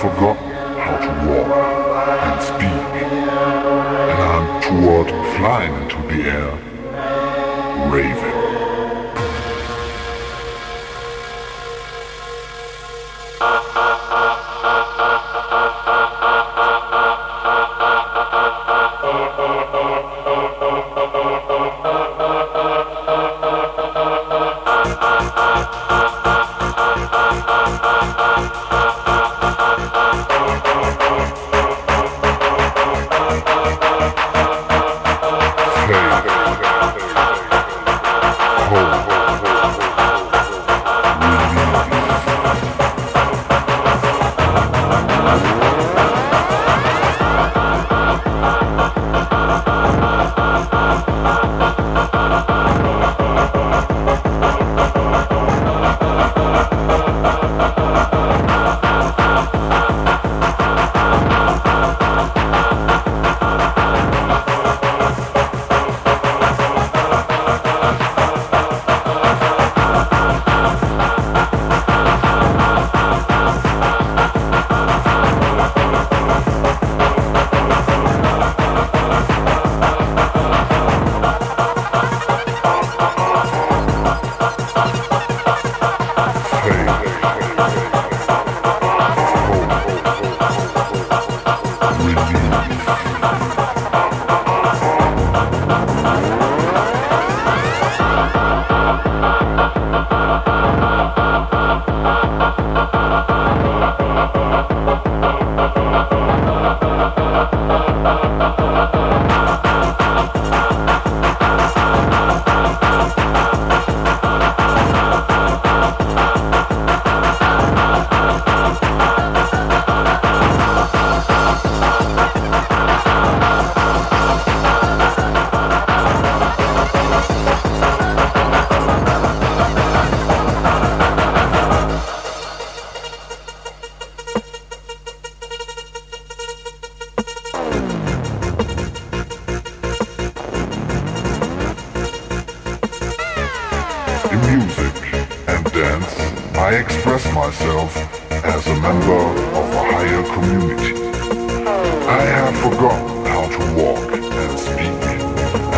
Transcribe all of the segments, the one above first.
forgotten how to walk and speak, and I'm toward flying into the air, raving.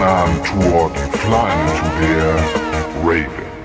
and I'm toward flying to their raving.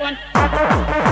one.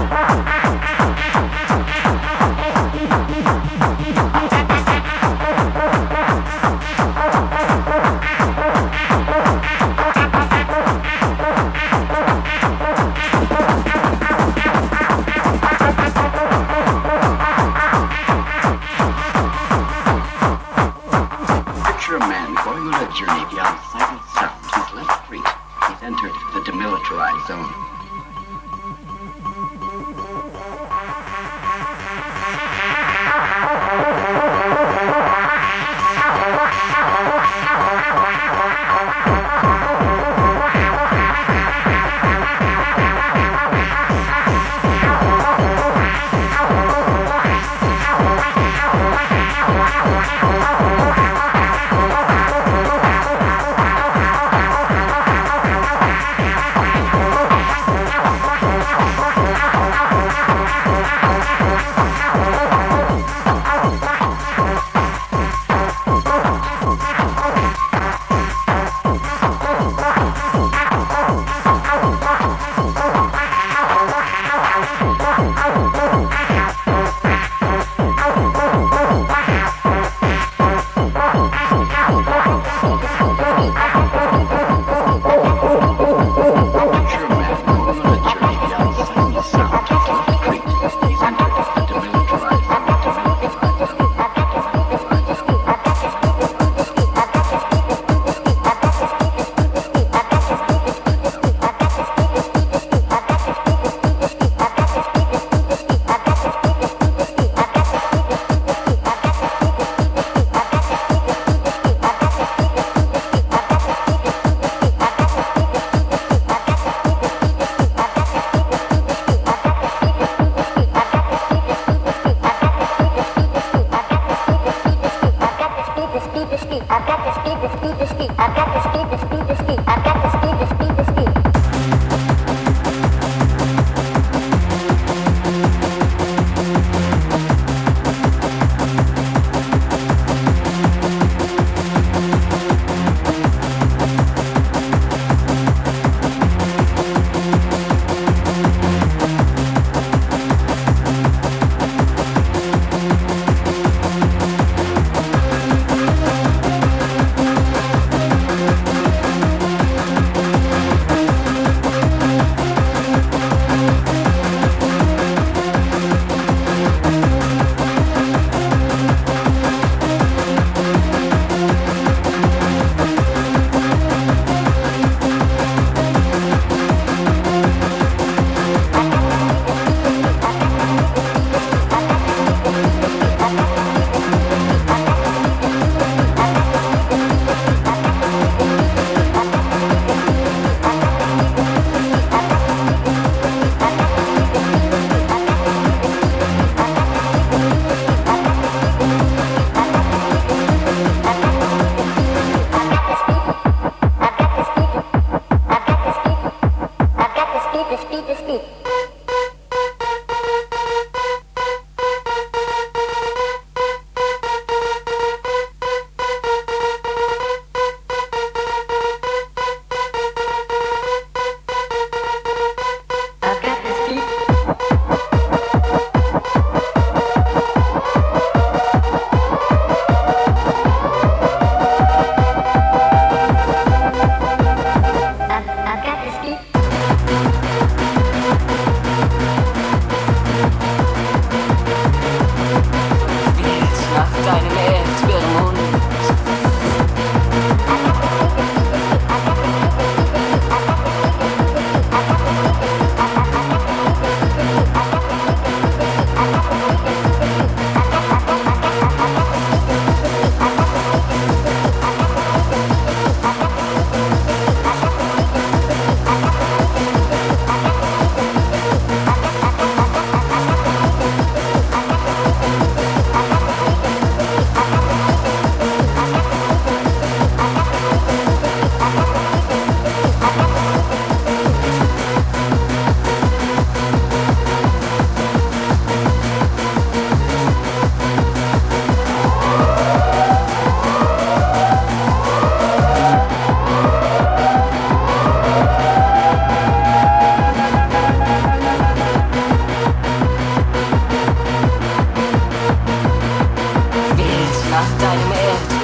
nach deinem Erd.